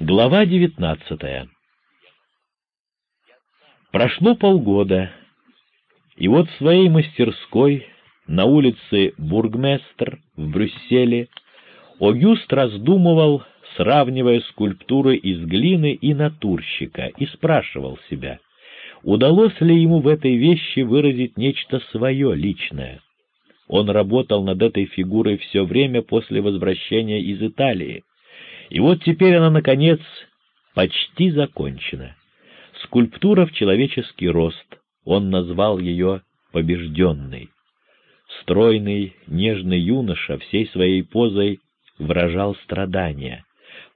Глава девятнадцатая Прошло полгода, и вот в своей мастерской на улице Бургместр в Брюсселе Огюст раздумывал, сравнивая скульптуры из глины и натурщика, и спрашивал себя, удалось ли ему в этой вещи выразить нечто свое личное. Он работал над этой фигурой все время после возвращения из Италии, и вот теперь она, наконец, почти закончена. Скульптура в человеческий рост, он назвал ее «побежденной». Стройный, нежный юноша всей своей позой выражал страдания.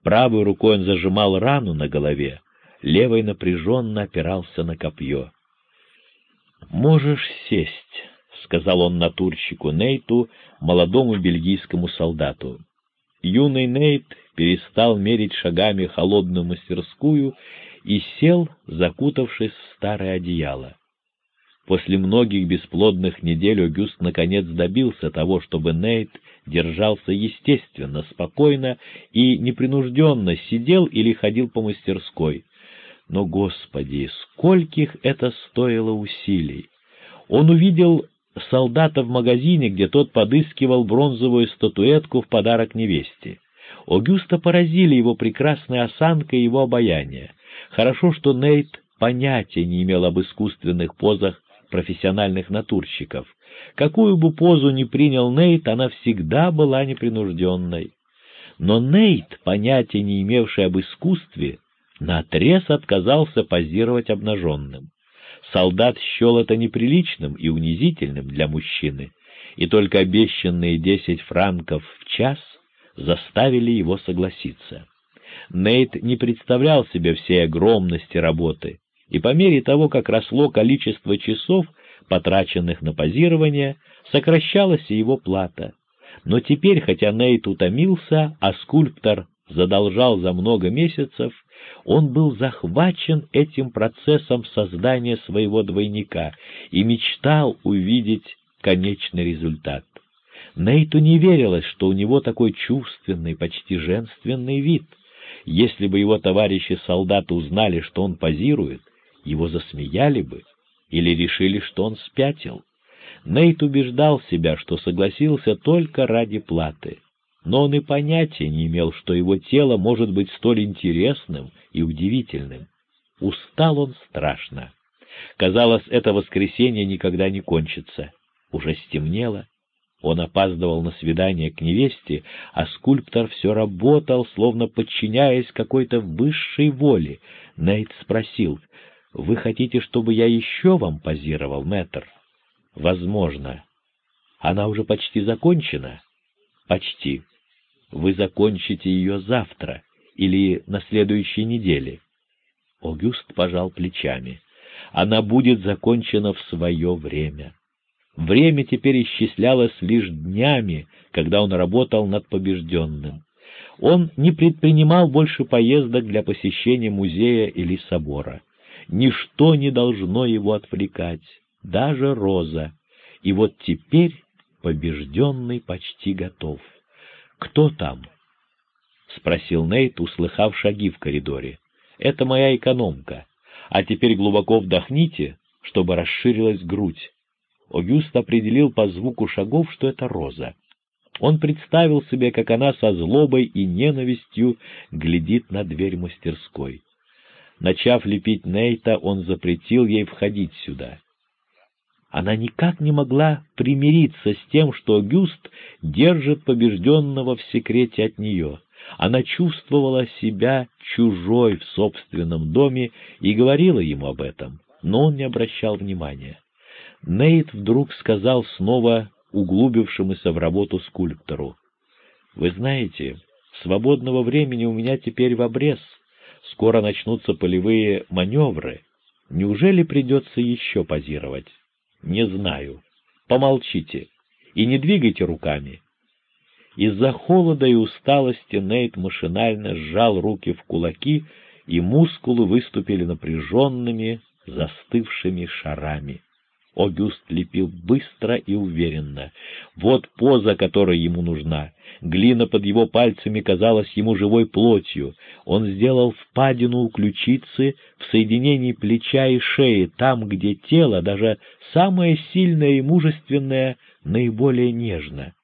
Правой рукой он зажимал рану на голове, левой напряженно опирался на копье. «Можешь сесть», — сказал он натурщику Нейту, молодому бельгийскому солдату. Юный Нейт перестал мерить шагами холодную мастерскую и сел, закутавшись в старое одеяло. После многих бесплодных недель Огюст наконец добился того, чтобы Нейт держался естественно, спокойно и непринужденно сидел или ходил по мастерской. Но, Господи, скольких это стоило усилий! Он увидел солдата в магазине, где тот подыскивал бронзовую статуэтку в подарок невесте. Огюста поразили его прекрасная осанка и его обаяние. Хорошо, что Нейт понятия не имел об искусственных позах профессиональных натурщиков. Какую бы позу ни принял Нейт, она всегда была непринужденной. Но Нейт, понятия не имевший об искусстве, наотрез отказался позировать обнаженным. Солдат счел это неприличным и унизительным для мужчины, и только обещанные десять франков в час заставили его согласиться. Нейт не представлял себе всей огромности работы, и по мере того, как росло количество часов, потраченных на позирование, сокращалась и его плата. Но теперь, хотя Нейт утомился, а скульптор задолжал за много месяцев, он был захвачен этим процессом создания своего двойника и мечтал увидеть конечный результат. Нейту не верилось, что у него такой чувственный, почти женственный вид. Если бы его товарищи-солдаты узнали, что он позирует, его засмеяли бы или решили, что он спятил. Нейт убеждал себя, что согласился только ради платы, но он и понятия не имел, что его тело может быть столь интересным и удивительным. Устал он страшно. Казалось, это воскресенье никогда не кончится. Уже стемнело. Он опаздывал на свидание к невесте, а скульптор все работал, словно подчиняясь какой-то высшей воле. Нейт спросил, «Вы хотите, чтобы я еще вам позировал, мэтр?» «Возможно. Она уже почти закончена?» «Почти. Вы закончите ее завтра или на следующей неделе?» Огюст пожал плечами. «Она будет закончена в свое время». Время теперь исчислялось лишь днями, когда он работал над побежденным. Он не предпринимал больше поездок для посещения музея или собора. Ничто не должно его отвлекать, даже роза. И вот теперь побежденный почти готов. «Кто там?» — спросил Нейт, услыхав шаги в коридоре. «Это моя экономка. А теперь глубоко вдохните, чтобы расширилась грудь. Огюст определил по звуку шагов, что это Роза. Он представил себе, как она со злобой и ненавистью глядит на дверь мастерской. Начав лепить Нейта, он запретил ей входить сюда. Она никак не могла примириться с тем, что Огюст держит побежденного в секрете от нее. Она чувствовала себя чужой в собственном доме и говорила ему об этом, но он не обращал внимания. Нейт вдруг сказал снова углубившемуся в работу скульптору. «Вы знаете, свободного времени у меня теперь в обрез. Скоро начнутся полевые маневры. Неужели придется еще позировать?» «Не знаю. Помолчите и не двигайте руками». Из-за холода и усталости Нейт машинально сжал руки в кулаки, и мускулы выступили напряженными, застывшими шарами. Огюст лепил быстро и уверенно. Вот поза, которая ему нужна. Глина под его пальцами казалась ему живой плотью. Он сделал впадину у ключицы в соединении плеча и шеи, там, где тело, даже самое сильное и мужественное, наиболее нежно.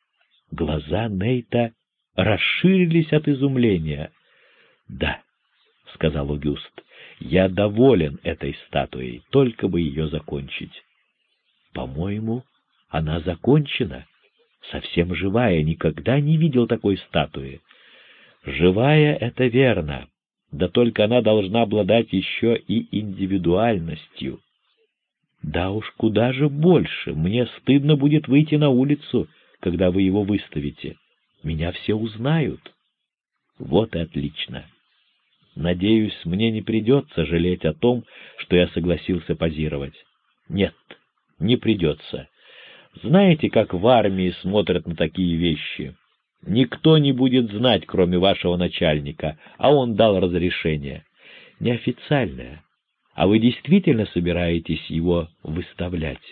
Глаза Нейта расширились от изумления. — Да, — сказал Огюст, — я доволен этой статуей, только бы ее закончить. По-моему, она закончена. Совсем живая, никогда не видел такой статуи. Живая — это верно, да только она должна обладать еще и индивидуальностью. Да уж, куда же больше, мне стыдно будет выйти на улицу, когда вы его выставите. Меня все узнают. Вот и отлично. Надеюсь, мне не придется жалеть о том, что я согласился позировать. Нет, не придется. Знаете, как в армии смотрят на такие вещи? Никто не будет знать, кроме вашего начальника, а он дал разрешение. Неофициальное. А вы действительно собираетесь его выставлять?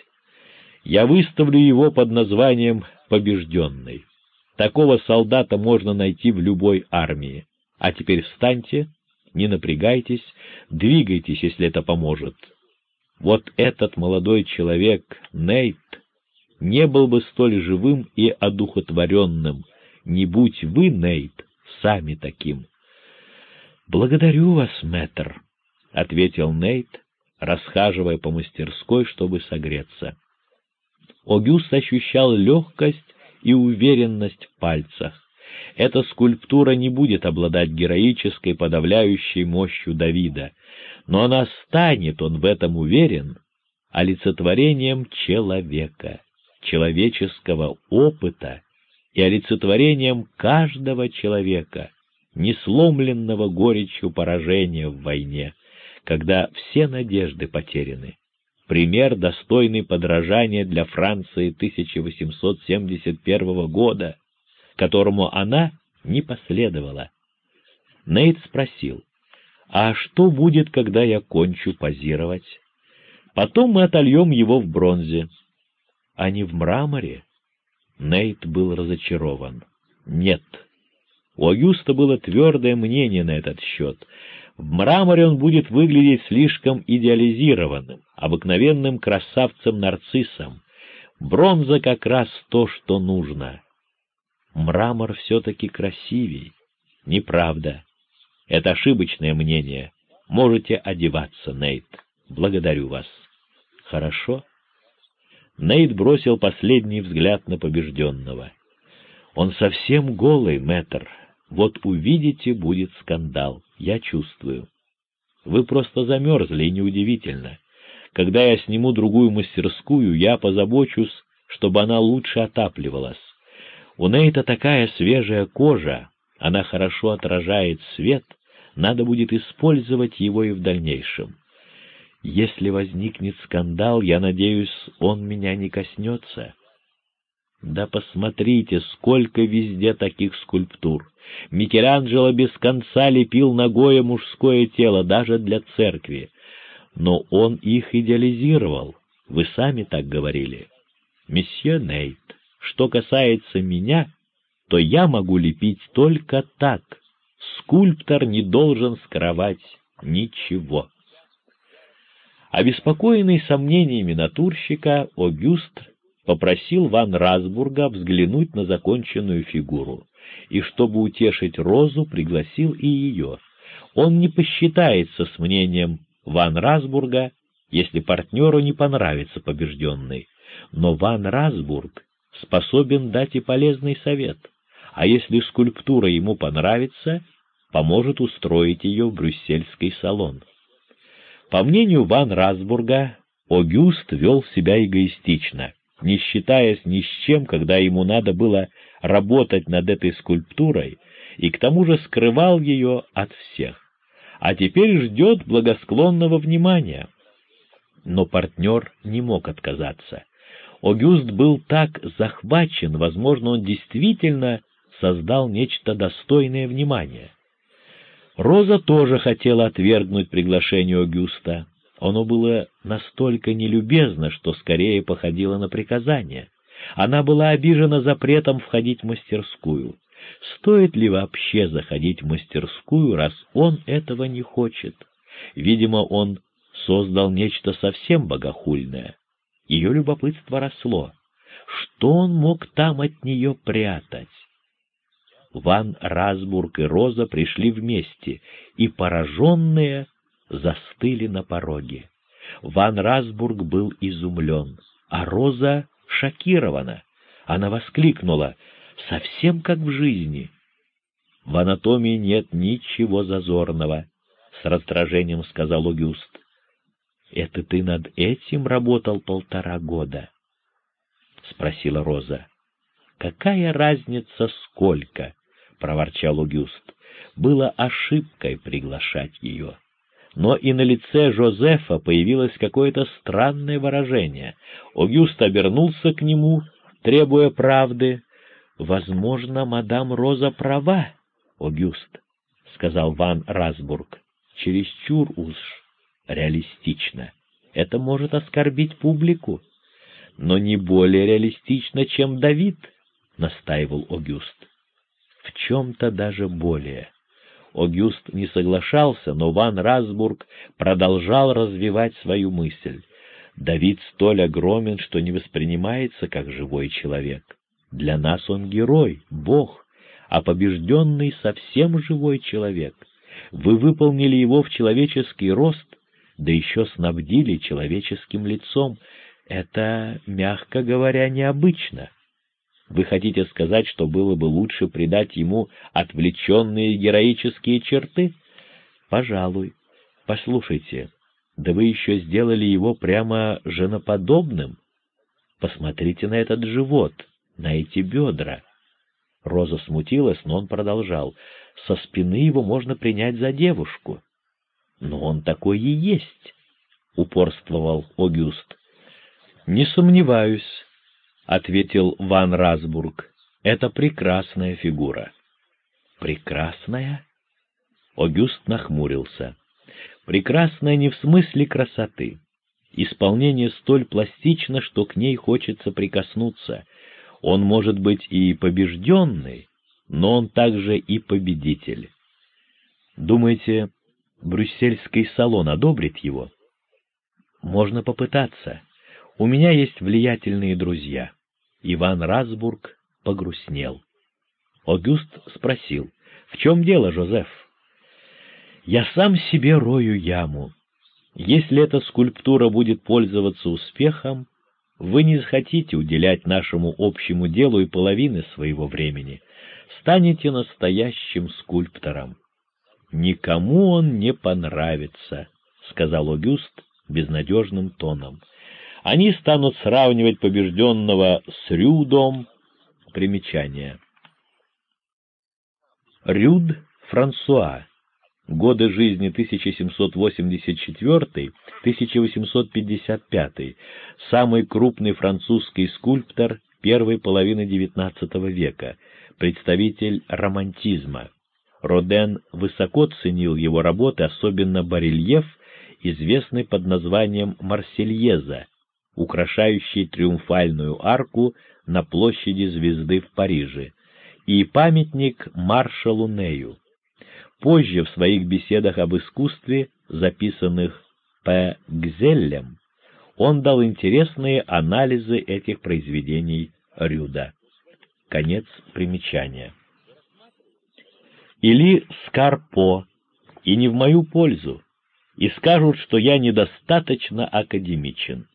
Я выставлю его под названием «Побежденный». Такого солдата можно найти в любой армии. А теперь встаньте, не напрягайтесь, двигайтесь, если это поможет. Вот этот молодой человек, Нейт, не был бы столь живым и одухотворенным, не будь вы, Нейт, сами таким. — Благодарю вас, мэтр, — ответил Нейт, расхаживая по мастерской, чтобы согреться. Огюст ощущал легкость и уверенность в пальцах. Эта скульптура не будет обладать героической подавляющей мощью Давида, но она станет, он в этом уверен, олицетворением человека, человеческого опыта и олицетворением каждого человека, не сломленного горечью поражения в войне, когда все надежды потеряны. Пример, достойный подражания для Франции 1871 года, которому она не последовала. Нейт спросил, а что будет, когда я кончу позировать? Потом мы отольем его в бронзе. А не в мраморе? Нейт был разочарован. Нет. У Агюста было твердое мнение на этот счет. В мраморе он будет выглядеть слишком идеализированным, обыкновенным красавцем-нарциссом. Бронза как раз то, что нужно. Мрамор все-таки красивей. Неправда. Это ошибочное мнение. Можете одеваться, Нейт. Благодарю вас. Хорошо. Нейт бросил последний взгляд на побежденного. Он совсем голый, мэтр. Вот увидите, будет скандал. Я чувствую. Вы просто замерзли, и неудивительно. Когда я сниму другую мастерскую, я позабочусь, чтобы она лучше отапливалась. У Нейта такая свежая кожа, она хорошо отражает свет, надо будет использовать его и в дальнейшем. Если возникнет скандал, я надеюсь, он меня не коснется. Да посмотрите, сколько везде таких скульптур. Микеланджело без конца лепил ногое мужское тело, даже для церкви. Но он их идеализировал, вы сами так говорили. Месье Нейт, что касается меня, то я могу лепить только так. Скульптор не должен скрывать ничего. Обеспокоенный сомнениями натурщика, Огюст попросил Ван Расбурга взглянуть на законченную фигуру, и, чтобы утешить Розу, пригласил и ее. Он не посчитается с мнением Ван Расбурга, если партнеру не понравится побежденный, но Ван Расбург способен дать и полезный совет, а если скульптура ему понравится, поможет устроить ее в брюссельский салон. По мнению Ван Расбурга, Огюст вел себя эгоистично, не считаясь ни с чем, когда ему надо было работать над этой скульптурой, и к тому же скрывал ее от всех, а теперь ждет благосклонного внимания. Но партнер не мог отказаться. Огюст был так захвачен, возможно, он действительно создал нечто достойное внимания. Роза тоже хотела отвергнуть приглашение Огюста. Оно было настолько нелюбезно, что скорее походило на приказание. Она была обижена запретом входить в мастерскую. Стоит ли вообще заходить в мастерскую, раз он этого не хочет? Видимо, он создал нечто совсем богохульное. Ее любопытство росло. Что он мог там от нее прятать? Ван Расбург и Роза пришли вместе, и, пораженные, застыли на пороге. Ван Расбург был изумлен, а Роза шокирована. Она воскликнула, совсем как в жизни. В анатомии нет ничего зазорного, — с раздражением сказал Огюст. — Это ты над этим работал полтора года? — спросила Роза. — Какая разница сколько? — проворчал Огюст. Было ошибкой приглашать ее. Но и на лице Жозефа появилось какое-то странное выражение. Огюст обернулся к нему, требуя правды. «Возможно, мадам Роза права, Огюст», — сказал Ван Расбург. «Чересчур уж реалистично. Это может оскорбить публику, но не более реалистично, чем Давид», — настаивал Огюст. «В чем-то даже более». Огюст не соглашался, но Ван Расбург продолжал развивать свою мысль. Давид столь огромен, что не воспринимается как живой человек. Для нас он герой, бог, а побежденный совсем живой человек. Вы выполнили его в человеческий рост, да еще снабдили человеческим лицом. Это, мягко говоря, необычно. Вы хотите сказать, что было бы лучше придать ему отвлеченные героические черты? Пожалуй. Послушайте, да вы еще сделали его прямо женоподобным. Посмотрите на этот живот, на эти бедра. Роза смутилась, но он продолжал. Со спины его можно принять за девушку. Но он такой и есть, — упорствовал Огюст. Не сомневаюсь, — ответил Ван Расбург. — Это прекрасная фигура. — Прекрасная? Огюст нахмурился. Прекрасная не в смысле красоты. Исполнение столь пластично, что к ней хочется прикоснуться. Он может быть и побежденный, но он также и победитель. Думаете, брюссельский салон одобрит его? Можно попытаться. У меня есть влиятельные друзья. Иван Расбург погрустнел. Огюст спросил, «В чем дело, Жозеф?» «Я сам себе рою яму. Если эта скульптура будет пользоваться успехом, вы не захотите уделять нашему общему делу и половины своего времени, станете настоящим скульптором. Никому он не понравится», — сказал Огюст безнадежным тоном. Они станут сравнивать побежденного с Рюдом. Примечание. Рюд Франсуа. Годы жизни 1784-1855. Самый крупный французский скульптор первой половины XIX века, представитель романтизма. Роден высоко ценил его работы, особенно барельеф, известный под названием «Марсельеза», украшающий триумфальную арку на площади Звезды в Париже, и памятник маршалу Нею. Позже в своих беседах об искусстве, записанных П. Гзеллем, он дал интересные анализы этих произведений Рюда. Конец примечания. Или Скарпо, и не в мою пользу, и скажут, что я недостаточно академичен.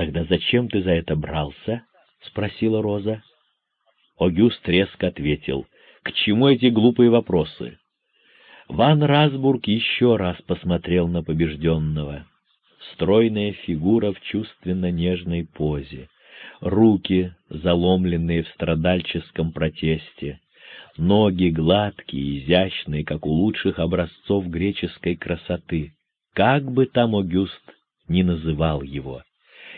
«Тогда зачем ты за это брался?» — спросила Роза. Огюст резко ответил. «К чему эти глупые вопросы?» Ван Расбург еще раз посмотрел на побежденного. Стройная фигура в чувственно-нежной позе, руки, заломленные в страдальческом протесте, ноги гладкие, изящные, как у лучших образцов греческой красоты. Как бы там Огюст ни называл его.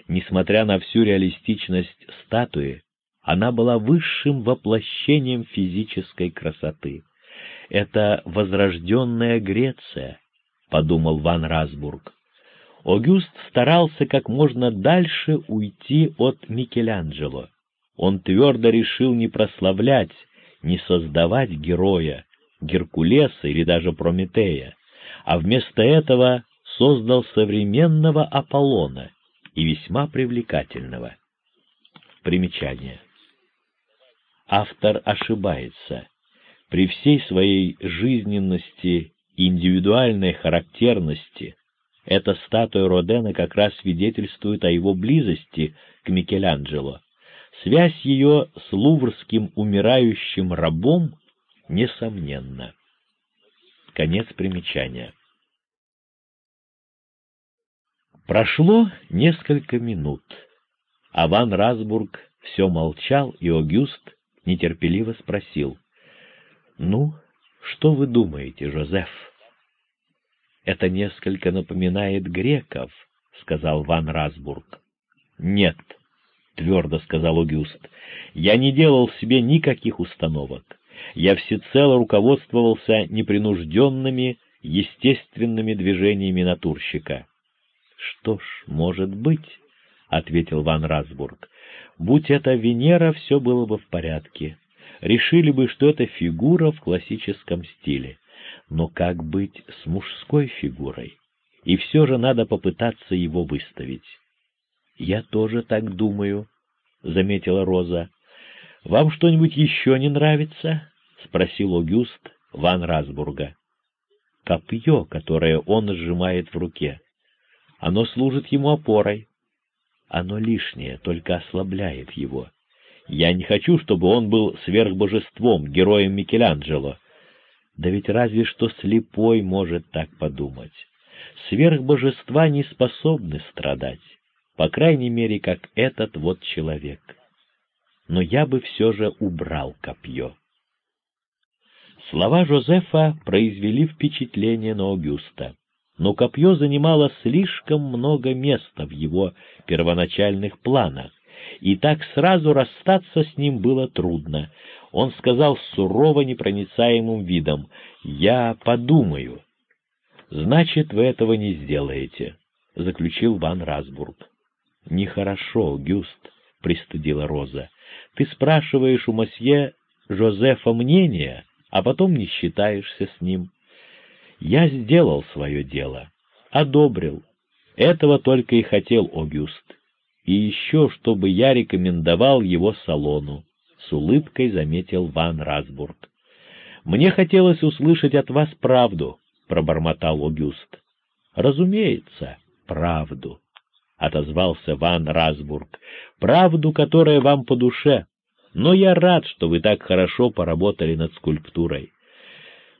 Несмотря на всю реалистичность статуи, она была высшим воплощением физической красоты. Это возрожденная Греция, — подумал Ван Расбург. Огюст старался как можно дальше уйти от Микеланджело. Он твердо решил не прославлять, не создавать героя, Геркулеса или даже Прометея, а вместо этого создал современного Аполлона и весьма привлекательного. Примечание. Автор ошибается. При всей своей жизненности и индивидуальной характерности эта статуя Родена как раз свидетельствует о его близости к Микеланджело. Связь ее с луврским умирающим рабом несомненна. Конец примечания. Прошло несколько минут, а Ван Расбург все молчал, и Огюст нетерпеливо спросил. — Ну, что вы думаете, Жозеф? — Это несколько напоминает греков, — сказал Ван Расбург. — Нет, — твердо сказал Огюст, — я не делал себе никаких установок. Я всецело руководствовался непринужденными, естественными движениями натурщика. «Что ж, может быть», — ответил Ван Расбург. «Будь это Венера, все было бы в порядке. Решили бы, что это фигура в классическом стиле. Но как быть с мужской фигурой? И все же надо попытаться его выставить». «Я тоже так думаю», — заметила Роза. «Вам что-нибудь еще не нравится?» — спросил Огюст Ван Расбурга. «Копье, которое он сжимает в руке. Оно служит ему опорой. Оно лишнее, только ослабляет его. Я не хочу, чтобы он был сверхбожеством, героем Микеланджело. Да ведь разве что слепой может так подумать. Сверхбожества не способны страдать, по крайней мере, как этот вот человек. Но я бы все же убрал копье. Слова Жозефа произвели впечатление на Огюста но копье занимало слишком много места в его первоначальных планах, и так сразу расстаться с ним было трудно. Он сказал с сурово непроницаемым видом, «Я подумаю». «Значит, вы этого не сделаете», — заключил Ван Расбург. «Нехорошо, Гюст», — пристыдила Роза. «Ты спрашиваешь у мосье Жозефа мнения, а потом не считаешься с ним. Я сделал свое дело, одобрил. Этого только и хотел Огюст. И еще, чтобы я рекомендовал его салону, — с улыбкой заметил Ван Расбург. «Мне хотелось услышать от вас правду», — пробормотал Огюст. «Разумеется, правду», — отозвался Ван Расбург, — «правду, которая вам по душе. Но я рад, что вы так хорошо поработали над скульптурой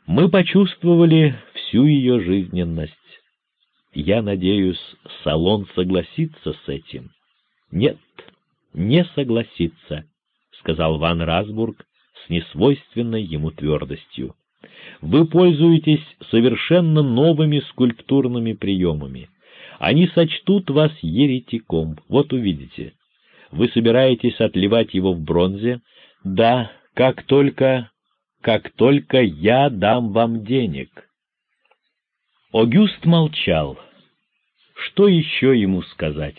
мы почувствовали всю ее жизненность. Я надеюсь, салон согласится с этим. Нет, не согласится, — сказал Ван Расбург с несвойственной ему твердостью. Вы пользуетесь совершенно новыми скульптурными приемами. Они сочтут вас еретиком, вот увидите. Вы собираетесь отливать его в бронзе? Да, как только как только я дам вам денег». Огюст молчал. Что еще ему сказать?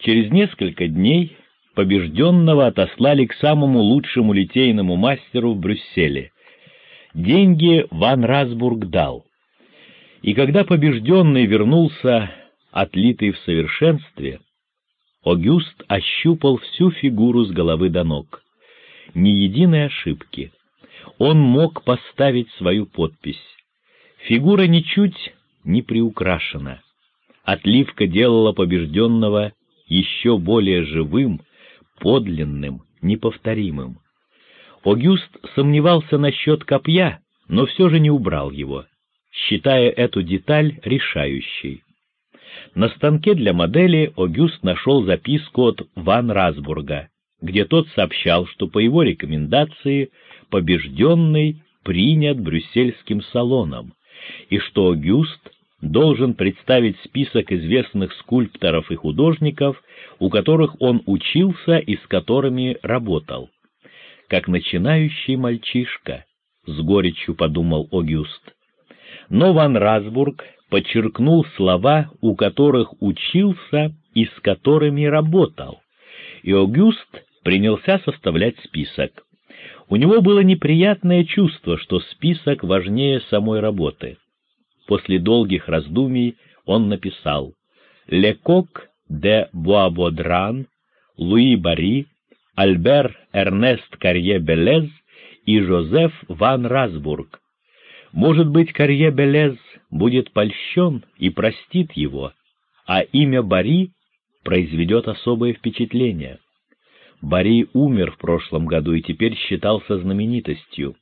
Через несколько дней побежденного отослали к самому лучшему литейному мастеру в Брюсселе. Деньги Ван Расбург дал. И когда побежденный вернулся, отлитый в совершенстве, Огюст ощупал всю фигуру с головы до ног ни единой ошибки. Он мог поставить свою подпись. Фигура ничуть не приукрашена. Отливка делала побежденного еще более живым, подлинным, неповторимым. Огюст сомневался насчет копья, но все же не убрал его, считая эту деталь решающей. На станке для модели Огюст нашел записку от Ван Расбурга, где тот сообщал, что по его рекомендации побежденный принят брюссельским салоном, и что Гюст должен представить список известных скульпторов и художников, у которых он учился и с которыми работал. Как начинающий мальчишка, — с горечью подумал Огюст. Но Ван Расбург подчеркнул слова, у которых учился и с которыми работал, и Огюст принялся составлять список. У него было неприятное чувство, что список важнее самой работы. После долгих раздумий он написал «Лекок де Буабодран, Луи Бари, Альбер Эрнест Карье-Белез и Жозеф Ван Расбург. Может быть, Карье-Белез будет польщен и простит его, а имя Бари произведет особое впечатление. Бари умер в прошлом году и теперь считался знаменитостью.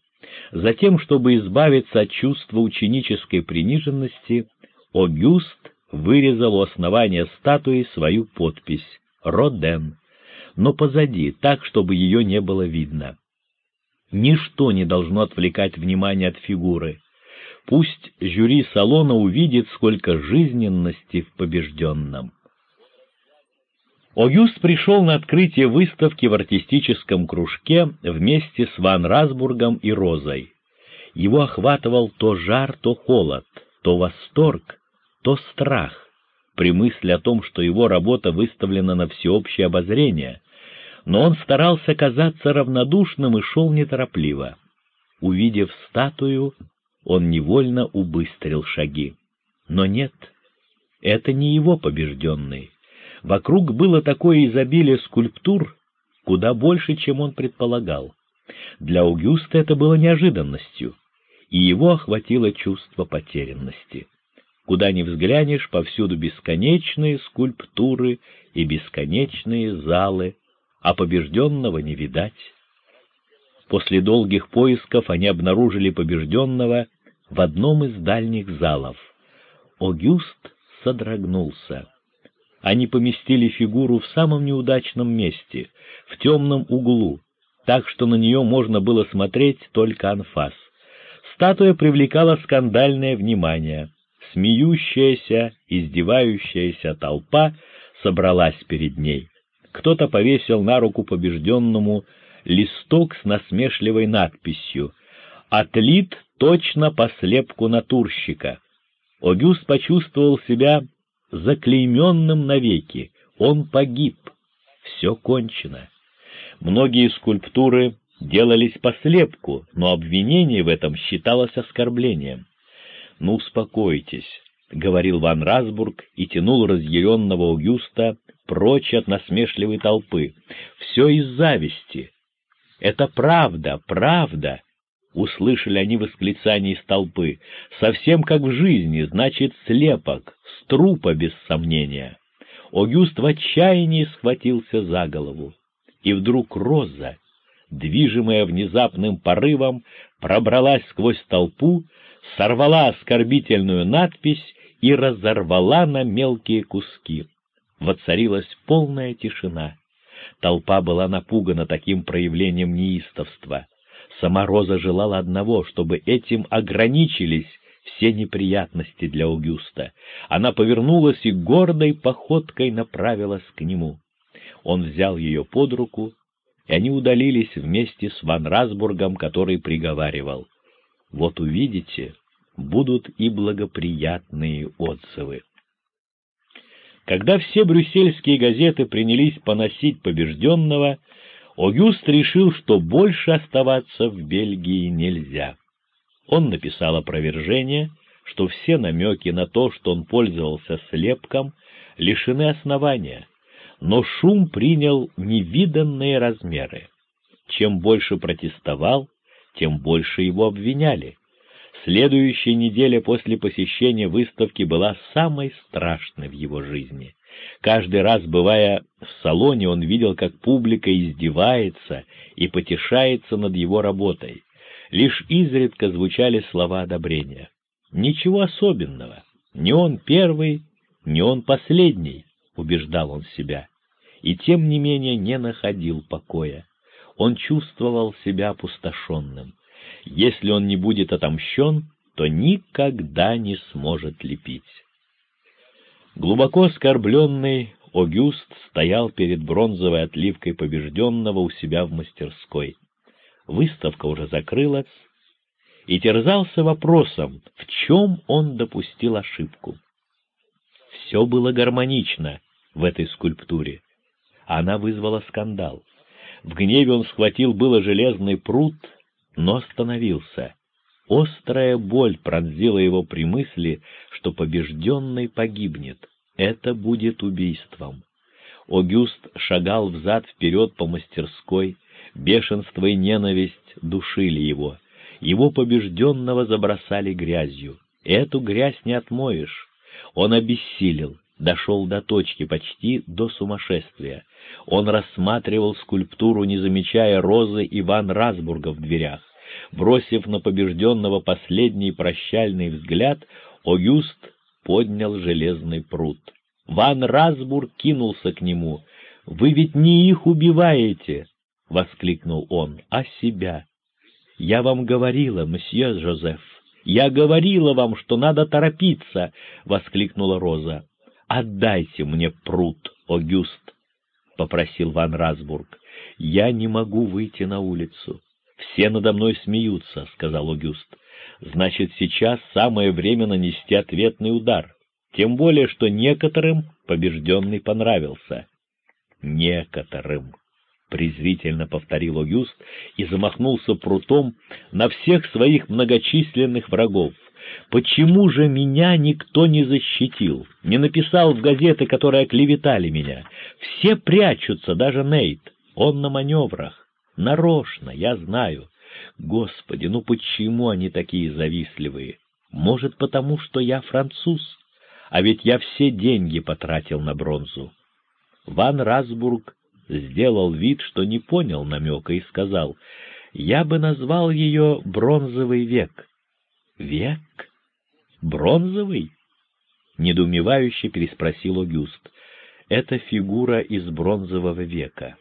Затем, чтобы избавиться от чувства ученической приниженности, Огюст вырезал у основания статуи свою подпись «Роден», но позади, так, чтобы ее не было видно. Ничто не должно отвлекать внимание от фигуры. Пусть жюри салона увидит, сколько жизненности в побежденном. Огюст пришел на открытие выставки в артистическом кружке вместе с Ван Расбургом и Розой. Его охватывал то жар, то холод, то восторг, то страх при мысли о том, что его работа выставлена на всеобщее обозрение, но он старался казаться равнодушным и шел неторопливо. Увидев статую, он невольно убыстрил шаги. Но нет, это не его побежденный. Вокруг было такое изобилие скульптур, куда больше, чем он предполагал. Для Аугюста это было неожиданностью, и его охватило чувство потерянности. Куда ни взглянешь, повсюду бесконечные скульптуры и бесконечные залы, а побежденного не видать. После долгих поисков они обнаружили побежденного в одном из дальних залов. Огюст содрогнулся они поместили фигуру в самом неудачном месте, в темном углу, так что на нее можно было смотреть только анфас. Статуя привлекала скандальное внимание. Смеющаяся, издевающаяся толпа собралась перед ней. Кто-то повесил на руку побежденному листок с насмешливой надписью «Отлит точно по слепку натурщика». Огюст почувствовал себя заклейменным навеки, он погиб, все кончено. Многие скульптуры делались по слепку, но обвинение в этом считалось оскорблением. «Ну, успокойтесь», — говорил Ван Расбург и тянул разъяренного Аугюста прочь от насмешливой толпы. «Все из зависти». «Это правда, правда», — услышали они восклицание из толпы. «Совсем как в жизни, значит, слепок, трупа, без сомнения. Огюст в отчаянии схватился за голову. И вдруг Роза, движимая внезапным порывом, пробралась сквозь толпу, сорвала оскорбительную надпись и разорвала на мелкие куски. Воцарилась полная тишина. Толпа была напугана таким проявлением неистовства. Сама Роза желала одного, чтобы этим ограничились все неприятности для Аугюста. Она повернулась и гордой походкой направилась к нему. Он взял ее под руку, и они удалились вместе с Ван Расбургом, который приговаривал. «Вот увидите, будут и благоприятные отзывы». Когда все брюссельские газеты принялись поносить побежденного, Огюст решил, что больше оставаться в Бельгии нельзя. Он написал опровержение, что все намеки на то, что он пользовался слепком, лишены основания, но шум принял невиданные размеры. Чем больше протестовал, тем больше его обвиняли. Следующая неделя после посещения выставки была самой страшной в его жизни. Каждый раз, бывая в салоне, он видел, как публика издевается и потешается над его работой. Лишь изредка звучали слова одобрения. Ничего особенного. Не он первый, не он последний, убеждал он себя. И тем не менее не находил покоя. Он чувствовал себя опустошенным. Если он не будет отомщен, то никогда не сможет лепить. Глубоко оскорбленный, Огюст стоял перед бронзовой отливкой побежденного у себя в мастерской. Выставка уже закрылась, и терзался вопросом, в чем он допустил ошибку. Все было гармонично в этой скульптуре. Она вызвала скандал. В гневе он схватил было железный пруд, но остановился. Острая боль пронзила его при мысли, что побежденный погибнет. Это будет убийством. Огюст шагал взад-вперед по мастерской, бешенство и ненависть душили его. Его побежденного забросали грязью. Эту грязь не отмоешь. Он обессилел, дошел до точки, почти до сумасшествия. Он рассматривал скульптуру, не замечая розы Иван Расбурга в дверях. Бросив на побежденного последний прощальный взгляд, Огюст поднял железный пруд. Ван Расбург кинулся к нему. «Вы ведь не их убиваете!» — воскликнул он, — «а себя. Я вам говорила, месье Жозеф, я говорила вам, что надо торопиться!» — воскликнула Роза. «Отдайте мне пруд, Огюст!» — попросил Ван Расбург. «Я не могу выйти на улицу. Все надо мной смеются», — сказал Огюст. «Значит, сейчас самое время нанести ответный удар. Тем более, что некоторым побежденный понравился». «Некоторым», — презрительно повторил Огюст и замахнулся прутом на всех своих многочисленных врагов. Почему же меня никто не защитил, не написал в газеты, которые оклеветали меня? Все прячутся, даже Нейт. Он на маневрах. Нарочно, я знаю. Господи, ну почему они такие завистливые? Может, потому что я француз? А ведь я все деньги потратил на бронзу. Ван Расбург сделал вид, что не понял намека, и сказал, «Я бы назвал ее «Бронзовый век». «Век? Бронзовый?» — недоумевающе переспросил Огюст. «Это фигура из бронзового века».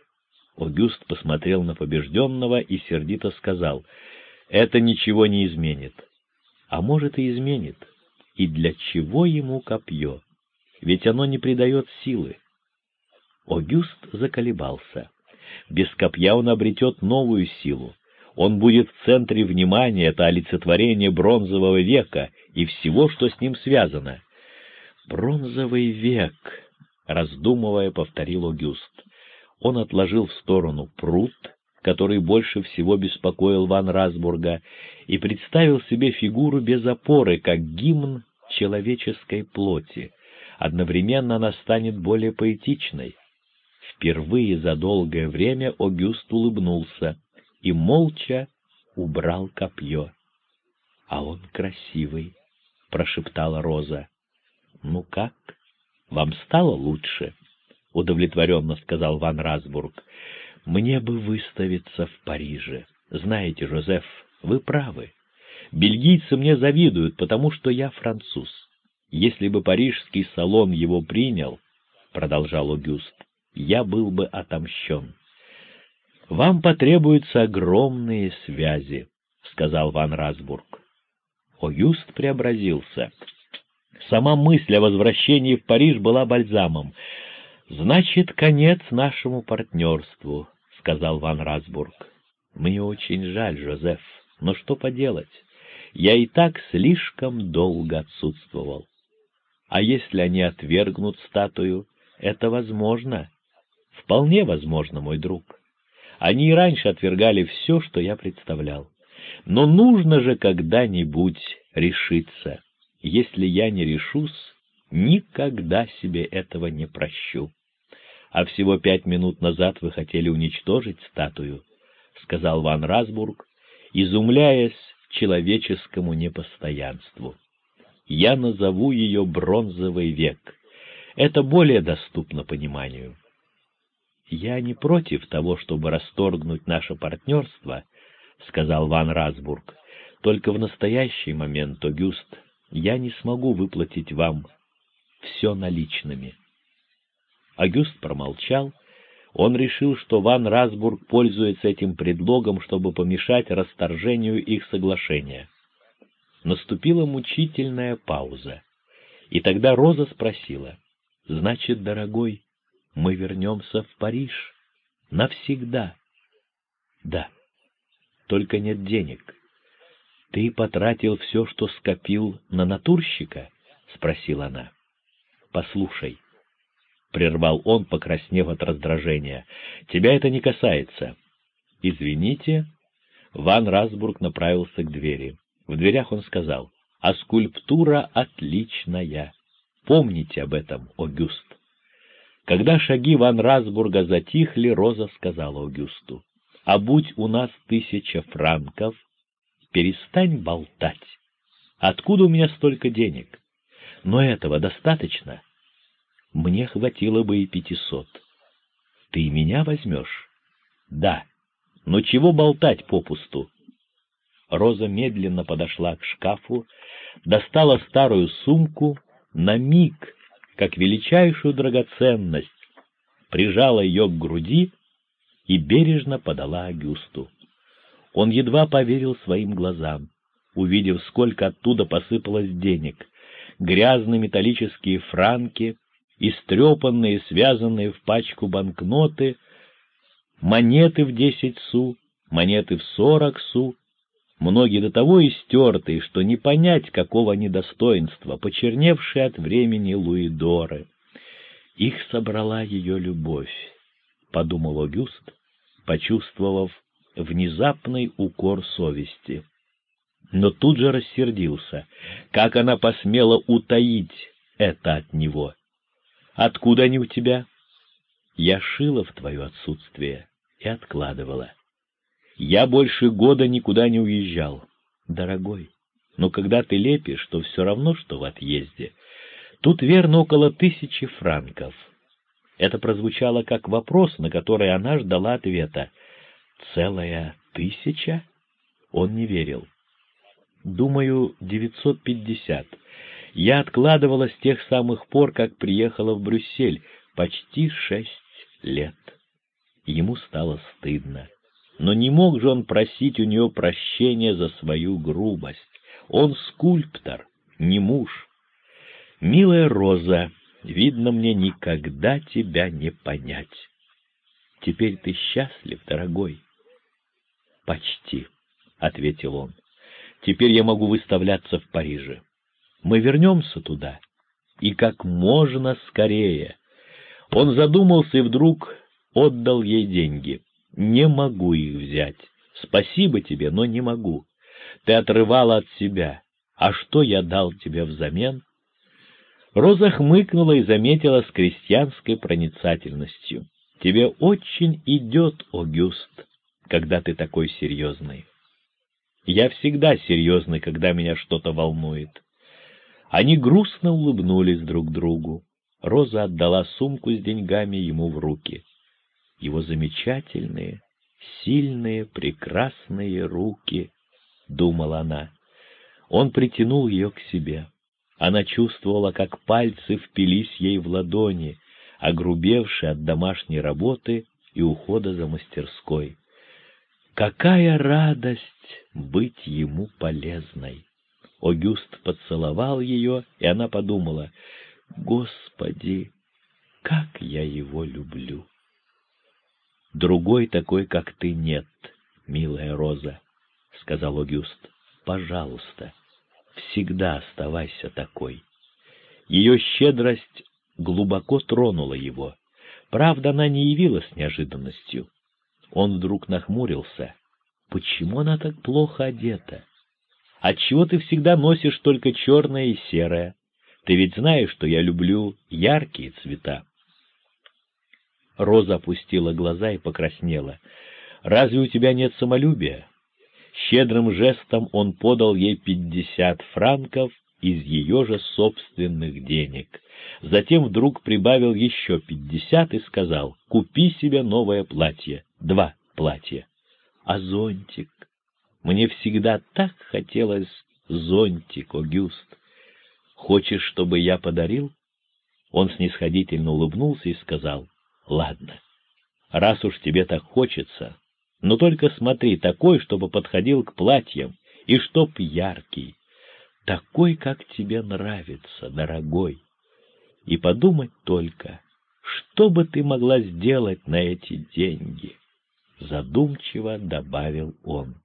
Огюст посмотрел на побежденного и сердито сказал, «Это ничего не изменит». «А может, и изменит. И для чего ему копье? Ведь оно не придает силы». Огюст заколебался. Без копья он обретет новую силу. Он будет в центре внимания, это олицетворение бронзового века и всего, что с ним связано. «Бронзовый век», — раздумывая, повторил Огюст. Он отложил в сторону пруд, который больше всего беспокоил Ван Расбурга, и представил себе фигуру без опоры, как гимн человеческой плоти. Одновременно она станет более поэтичной. Впервые за долгое время Огюст улыбнулся и молча убрал копье. — А он красивый, — прошептала Роза. — Ну как? Вам стало лучше? — удовлетворенно сказал Ван Расбург. — Мне бы выставиться в Париже. Знаете, Жозеф, вы правы. Бельгийцы мне завидуют, потому что я француз. Если бы парижский салон его принял, — продолжал Огюст, — я был бы отомщен. «Вам потребуются огромные связи», — сказал Ван Расбург. Огюст преобразился. Сама мысль о возвращении в Париж была бальзамом. «Значит, конец нашему партнерству», — сказал Ван Расбург. «Мне очень жаль, Жозеф, но что поделать? Я и так слишком долго отсутствовал. А если они отвергнут статую, это возможно. Вполне возможно, мой друг. Они и раньше отвергали все, что я представлял. Но нужно же когда-нибудь решиться. Если я не решусь, никогда себе этого не прощу. А всего пять минут назад вы хотели уничтожить статую, — сказал Ван Расбург, изумляясь человеческому непостоянству. Я назову ее «Бронзовый век». Это более доступно пониманию. «Я не против того, чтобы расторгнуть наше партнерство», — сказал Ван Расбург. «Только в настоящий момент, Огюст, я не смогу выплатить вам все наличными». Агюст промолчал. Он решил, что Ван Расбург пользуется этим предлогом, чтобы помешать расторжению их соглашения. Наступила мучительная пауза. И тогда Роза спросила, «Значит, дорогой, мы вернемся в Париж. Навсегда. Да. Только нет денег. «Ты потратил все, что скопил на натурщика?» — спросила она. «Послушай», — прервал он, покраснев от раздражения, — «тебя это не касается». «Извините». Ван Расбург направился к двери. В дверях он сказал, «А скульптура отличная. Помните об этом, Огюст». Когда шаги Ван Расбурга затихли, Роза сказала Огюсту, «А будь у нас тысяча франков, перестань болтать. Откуда у меня столько денег? Но этого достаточно. Мне хватило бы и пятисот. Ты меня возьмешь? Да. Но чего болтать попусту? Роза медленно подошла к шкафу, достала старую сумку, на миг, как величайшую драгоценность, прижала ее к груди и бережно подала Агюсту. Он едва поверил своим глазам, увидев, сколько оттуда посыпалось денег. Грязные металлические франки, истрепанные, связанные в пачку банкноты, монеты в десять су, монеты в сорок су, многие до того истертые, что не понять, какого недостоинства, почерневшие от времени Луидоры. Их собрала ее любовь, — подумал Огюст, почувствовав внезапный укор совести. Но тут же рассердился. Как она посмела утаить это от него? «Откуда они у тебя?» «Я шила в твое отсутствие и откладывала. Я больше года никуда не уезжал. Дорогой, но когда ты лепишь, то все равно, что в отъезде. Тут верно около тысячи франков». Это прозвучало как вопрос, на который она ждала ответа. Целая тысяча? Он не верил. Думаю, девятьсот пятьдесят. Я откладывала с тех самых пор, как приехала в Брюссель, почти шесть лет. Ему стало стыдно. Но не мог же он просить у нее прощения за свою грубость. Он скульптор, не муж. «Милая Роза, видно мне никогда тебя не понять. Теперь ты счастлив, дорогой. «Почти», — ответил он. «Теперь я могу выставляться в Париже. Мы вернемся туда. И как можно скорее». Он задумался и вдруг отдал ей деньги. «Не могу их взять. Спасибо тебе, но не могу. Ты отрывала от себя. А что я дал тебе взамен?» Роза хмыкнула и заметила с крестьянской проницательностью. «Тебе очень идет, Огюст когда ты такой серьезный. Я всегда серьезный, когда меня что-то волнует. Они грустно улыбнулись друг другу. Роза отдала сумку с деньгами ему в руки. Его замечательные, сильные, прекрасные руки, — думала она. Он притянул ее к себе. Она чувствовала, как пальцы впились ей в ладони, огрубевшие от домашней работы и ухода за мастерской. Какая радость быть ему полезной! Огюст поцеловал ее, и она подумала, «Господи, как я его люблю!» «Другой такой, как ты, нет, милая Роза», — сказал Огюст. «Пожалуйста, всегда оставайся такой». Ее щедрость глубоко тронула его. Правда, она не явилась неожиданностью. Он вдруг нахмурился. «Почему она так плохо одета? Отчего ты всегда носишь только черное и серое? Ты ведь знаешь, что я люблю яркие цвета». Роза опустила глаза и покраснела. «Разве у тебя нет самолюбия?» Щедрым жестом он подал ей пятьдесят франков из ее же собственных денег. Затем вдруг прибавил еще пятьдесят и сказал, «Купи себе новое платье два платья. А зонтик? Мне всегда так хотелось зонтик, Огюст. Хочешь, чтобы я подарил? Он снисходительно улыбнулся и сказал, ладно, раз уж тебе так хочется, но только смотри, такой, чтобы подходил к платьям, и чтоб яркий, такой, как тебе нравится, дорогой. И подумать только, что бы ты могла сделать на эти деньги?» — задумчиво добавил он.